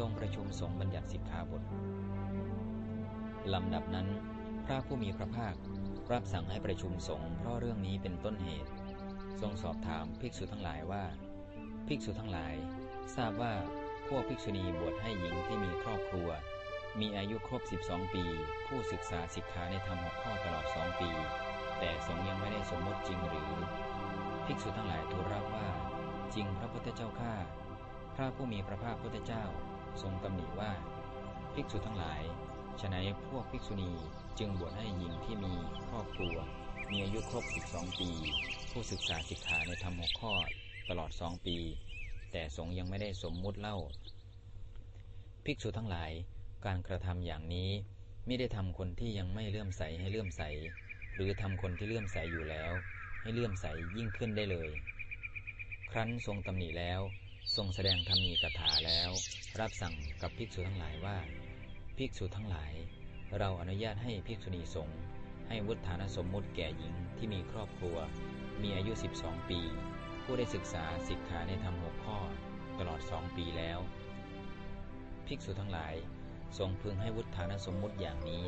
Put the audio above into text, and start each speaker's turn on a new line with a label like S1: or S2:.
S1: ทรงประชุมสงฆ์บัญญัติสิกขาบทลำดับนั้น พระผู้มีพระภาครับสั่งให้ประชุมสงฆ์เพราะเรื่องนี้เป็นต้นเหตุ ทรงสอบถามภิกษุทั้งหลายว่า ภิกษุทั้งหลาย ทราบว่าพวกภิกษุณีบวชให้หญิงที่มีครอบครัว มีอายุครบ 12 ปี ผู้ศึกษาสิกขาในธรรมหกข้อตลอดสองปี แต่สงฆ์ยังไม่ได้สมมติจริงหรือ ภิกษุทั้งหลายทูลรับว่า จริงพระพุทธเจ้าข้าพระผู้มีพระภาคพุทธเจ้า ทรงตำหนิว่าภิกษุทั้งหลายฉนัยพวกภิกษุณีจึงบวชให้หญิงที่มีครอบครัว มีอายุครบ 12 ปี ผู้ศึกษาสิกขาในธรรมหกข้อตลอดสองปี แต่สงยังไม่ได้สมมุติเล่า ภิกษุทั้งหลายการกระทำอย่างนี้ไม่ได้ทำคนที่ยังไม่เลื่อมใสให้เลื่อมใส หรือทำคนที่เลื่อมใสอยู่แล้ว ให้เลื่อมใสยิ่งขึ้นได้เลย ครั้นทรงตำหนิแล้ว ทรงแสดงธรรมีกถาแล้ว รับสั่งกับภิกษุทั้งหลายว่า ภิกษุทั้งหลาย เราอนุญาตให้ภิกษุณีสงฆ์ให้วุฒานสมมุติแก่หญิงที่มีครอบครัว มีอายุ 12 ปี ผู้ได้ศึกษาสิกขาในธรรมหกข้อตลอดสองปีแล้ว ภิกษุทั้งหลายทรงพึงให้วุฒานสมมุติอย่างนี้